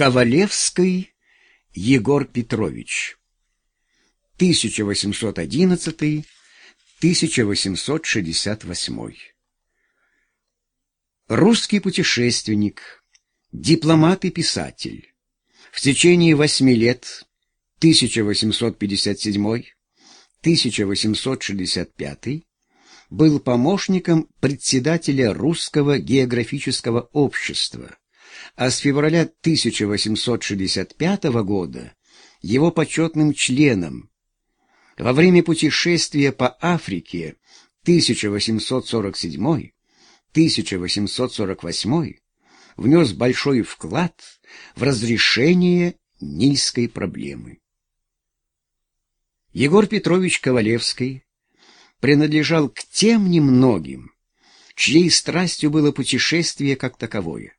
Ковалевский Егор Петрович. 1811-1868 Русский путешественник, дипломат и писатель. В течение восьми лет 1857-1865 был помощником председателя Русского географического общества, а с февраля 1865 года его почетным членом. Во время путешествия по Африке 1847-1848 внес большой вклад в разрешение низкой проблемы. Егор Петрович Ковалевский принадлежал к тем немногим, чьей страстью было путешествие как таковое.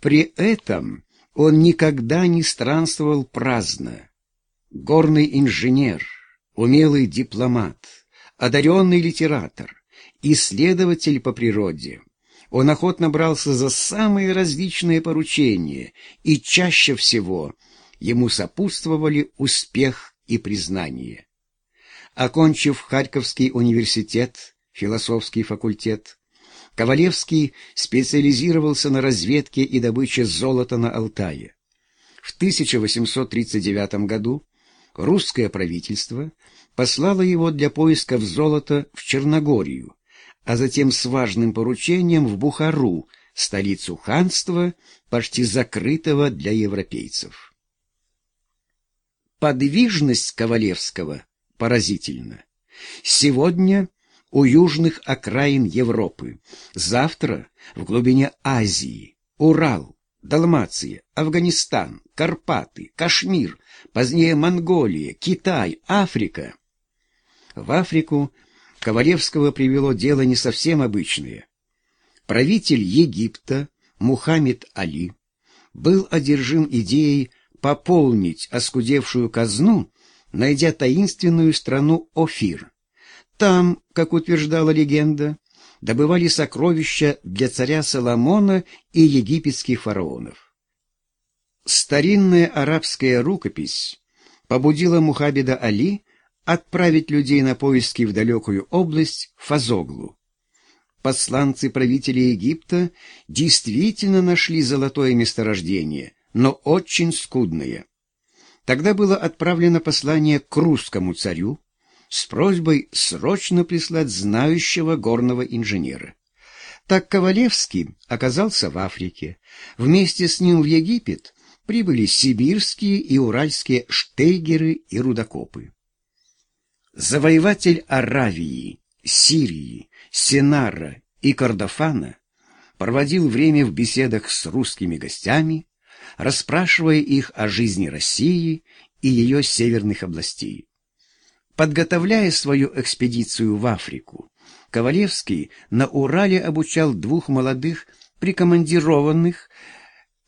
При этом он никогда не странствовал праздно. Горный инженер, умелый дипломат, одаренный литератор, исследователь по природе. Он охотно брался за самые различные поручения, и чаще всего ему сопутствовали успех и признание. Окончив Харьковский университет, философский факультет, Ковалевский специализировался на разведке и добыче золота на Алтае. В 1839 году русское правительство послало его для поисков золота в Черногорию, а затем с важным поручением в Бухару, столицу ханства, почти закрытого для европейцев. Подвижность Ковалевского поразительна. Сегодня у южных окраин Европы, завтра в глубине Азии, Урал, Далмация, Афганистан, Карпаты, Кашмир, позднее Монголия, Китай, Африка. В Африку Ковалевского привело дело не совсем обычное. Правитель Египта Мухаммед Али был одержим идеей пополнить оскудевшую казну, найдя таинственную страну Офир. Там, как утверждала легенда, добывали сокровища для царя Соломона и египетских фараонов. Старинная арабская рукопись побудила Мухаббеда Али отправить людей на поиски в далекую область Фазоглу. Посланцы правителя Египта действительно нашли золотое месторождение, но очень скудное. Тогда было отправлено послание к русскому царю, с просьбой срочно прислать знающего горного инженера. Так Ковалевский оказался в Африке. Вместе с ним в Египет прибыли сибирские и уральские штейгеры и рудокопы. Завоеватель Аравии, Сирии, Сенара и Кордофана проводил время в беседах с русскими гостями, расспрашивая их о жизни России и ее северных областей. Подготовляя свою экспедицию в Африку, Ковалевский на Урале обучал двух молодых прикомандированных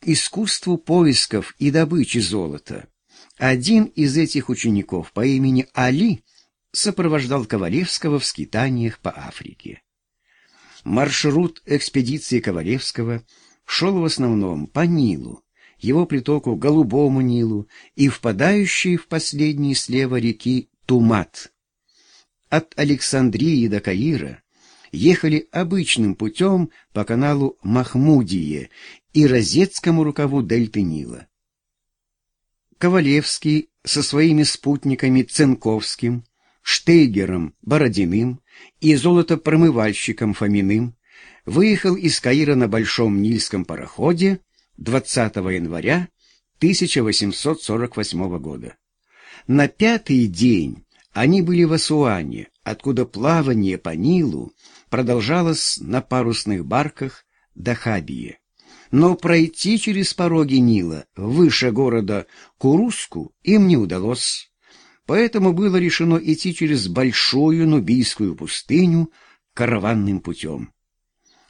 искусству поисков и добычи золота. Один из этих учеников по имени Али сопровождал Ковалевского в скитаниях по Африке. Маршрут экспедиции Ковалевского шел в основном по Нилу, его притоку Голубому Нилу и впадающей в последний слева реки Тумат. От Александрии до Каира ехали обычным путем по каналу Махмудие и Розетскому рукаву дельты Нила. Ковалевский со своими спутниками Ценковским, Штейгером Бородиным и золотопромывальщиком Фоминым выехал из Каира на Большом Нильском пароходе 20 января 1848 года. На пятый день они были в Асуане, откуда плавание по Нилу продолжалось на парусных барках до Хабии. Но пройти через пороги Нила выше города Куруску им не удалось. Поэтому было решено идти через большую Нубийскую пустыню караванным путем.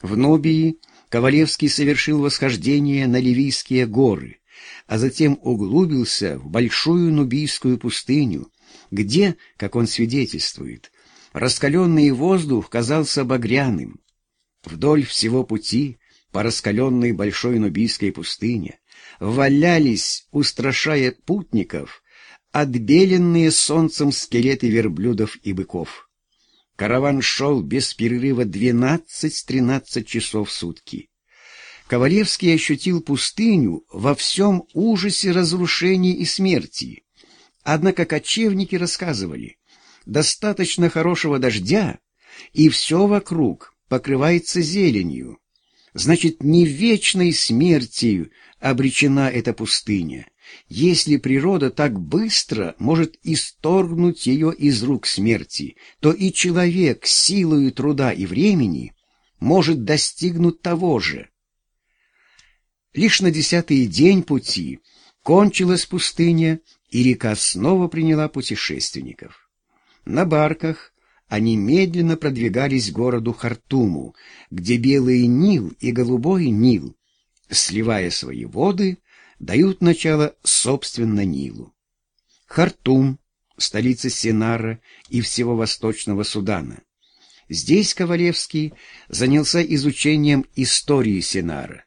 В Нубии Ковалевский совершил восхождение на Ливийские горы, а затем углубился в большую Нубийскую пустыню, где, как он свидетельствует, раскаленный воздух казался багряным. Вдоль всего пути по раскаленной большой Нубийской пустыне валялись, устрашая путников, отбеленные солнцем скелеты верблюдов и быков. Караван шел без перерыва двенадцать-тринадцать часов в сутки. Ковалевский ощутил пустыню во всем ужасе разрушения и смерти. Однако кочевники рассказывали, достаточно хорошего дождя, и все вокруг покрывается зеленью. Значит, не вечной смертью обречена эта пустыня, если природа так быстро может исторгнуть ее из рук смерти, то и человек силою труда и времени может достигнуть того же. Лишь на десятый день пути кончилась пустыня, и река снова приняла путешественников. На барках они медленно продвигались к городу Хартуму, где белый Нил и голубой Нил, сливая свои воды, дают начало собственно Нилу. Хартум — столица Синара и всего Восточного Судана. Здесь Ковалевский занялся изучением истории Синара.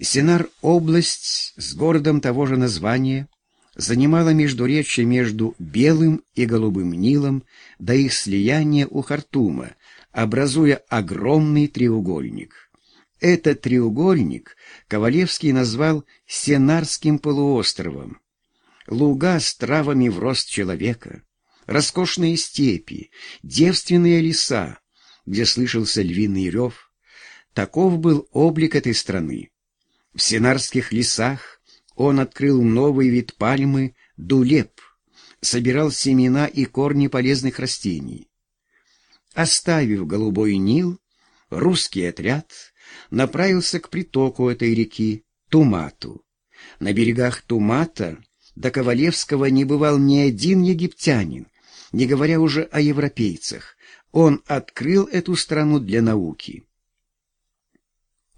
Синар — область с городом того же названия, занимала междуречье между Белым и Голубым Нилом до их слияния у Хартума, образуя огромный треугольник. Этот треугольник Ковалевский назвал Сенарским полуостровом. Луга с травами в рост человека, роскошные степи, девственные леса, где слышался львиный рев. Таков был облик этой страны. В Сенарских лесах он открыл новый вид пальмы — дулеп, собирал семена и корни полезных растений. Оставив Голубой Нил, русский отряд направился к притоку этой реки Тумату. На берегах Тумата до Ковалевского не бывал ни один египтянин, не говоря уже о европейцах. Он открыл эту страну для науки.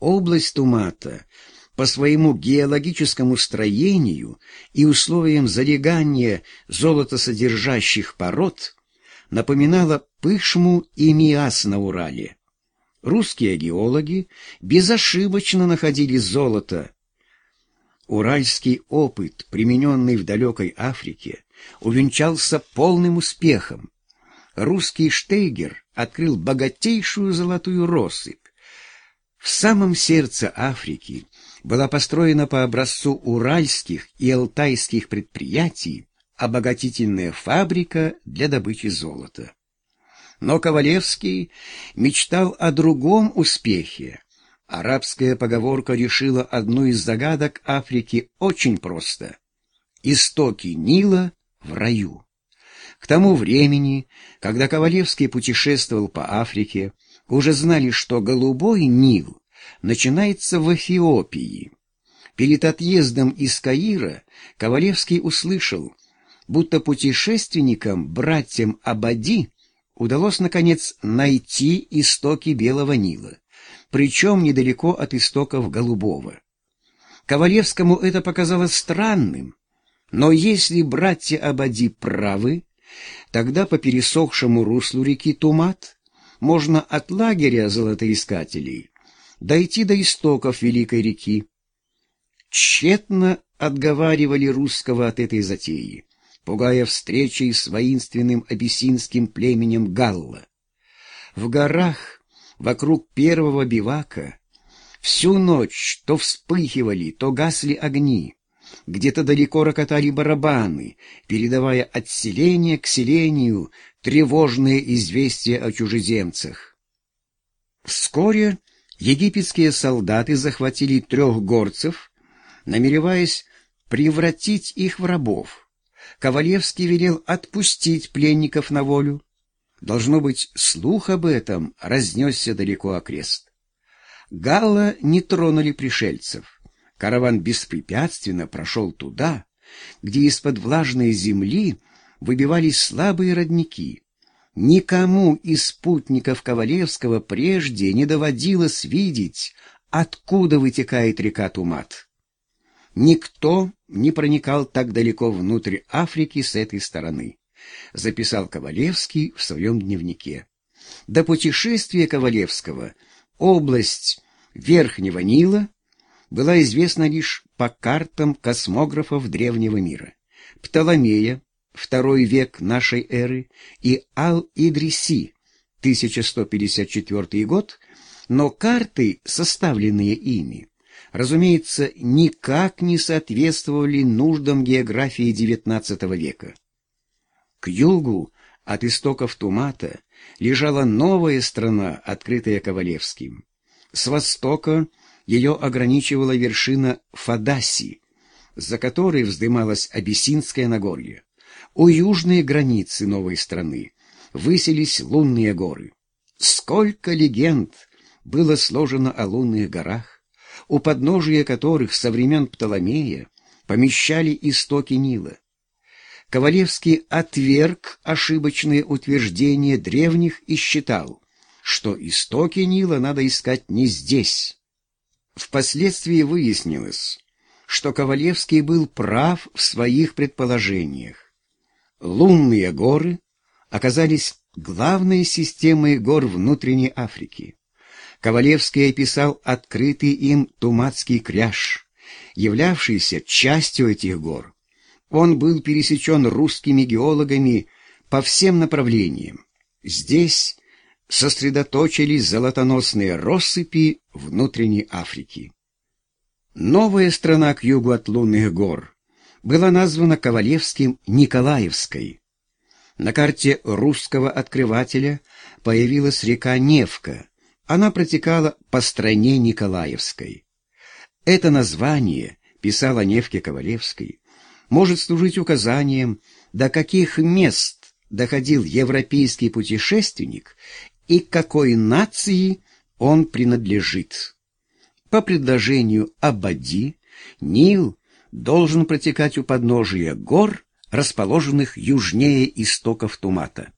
Область Тумата — по своему геологическому строению и условиям залегания золотосодержащих пород напоминала Пышму и Миас на Урале. Русские геологи безошибочно находили золото. Уральский опыт, примененный в далекой Африке, увенчался полным успехом. Русский Штейгер открыл богатейшую золотую россыпь. В самом сердце Африки была построена по образцу уральских и алтайских предприятий обогатительная фабрика для добычи золота. Но Ковалевский мечтал о другом успехе. Арабская поговорка решила одну из загадок Африки очень просто. Истоки Нила в раю. К тому времени, когда Ковалевский путешествовал по Африке, уже знали, что Голубой Нил начинается в Эфиопии. Перед отъездом из Каира Ковалевский услышал, будто путешественникам, братьям Абади, удалось, наконец, найти истоки Белого Нила, причем недалеко от истоков Голубого. Ковалевскому это показалось странным, но если братья Абади правы, тогда по пересохшему руслу реки Тумат можно от лагеря золотоискателей дойти до истоков Великой реки. Тщетно отговаривали русского от этой затеи, пугая встречей с воинственным абиссинским племенем Галла. В горах вокруг первого бивака всю ночь то вспыхивали, то гасли огни, где-то далеко рокотали барабаны, передавая от селения к селению тревожные известия о чужеземцах. Вскоре египетские солдаты захватили трех горцев, намереваясь превратить их в рабов. Ковалевский велел отпустить пленников на волю. Должно быть, слух об этом разнесся далеко окрест. Галла не тронули пришельцев. Караван беспрепятственно прошел туда, где из-под влажной земли выбивались слабые родники. Никому из спутников Ковалевского прежде не доводилось видеть, откуда вытекает река Тумат. Никто не проникал так далеко внутрь Африки с этой стороны, записал Ковалевский в своем дневнике. До путешествия Ковалевского область Верхнего Нила была известна лишь по картам космографов древнего мира. Птоломея, второй век нашей эры, и Ал-Идриси, 1154 год, но карты, составленные ими, разумеется, никак не соответствовали нуждам географии XIX века. К югу от истоков Тумата лежала новая страна, открытая Ковалевским. С востока ее ограничивала вершина Фадаси, за которой вздымалась Абиссинское Нагорье. У южной границы новой страны высились лунные горы. Сколько легенд было сложено о лунных горах, у подножия которых со времен Птоломея помещали истоки Нила. Ковалевский отверг ошибочные утверждения древних и считал, что истоки Нила надо искать не здесь. Впоследствии выяснилось, что Ковалевский был прав в своих предположениях. Лунные горы оказались главной системой гор внутренней Африки. Ковалевский описал открытый им Туматский кряж, являвшийся частью этих гор. Он был пересечен русскими геологами по всем направлениям. Здесь сосредоточились золотоносные россыпи внутренней Африки. Новая страна к югу от лунных гор была названа Ковалевским Николаевской. На карте русского открывателя появилась река Невка. Она протекала по стране Николаевской. Это название, писала Невке Ковалевской, может служить указанием, до каких мест доходил европейский путешественник и какой нации он принадлежит. По предложению Абади, Нил должен протекать у подножия гор, расположенных южнее истоков Тумата.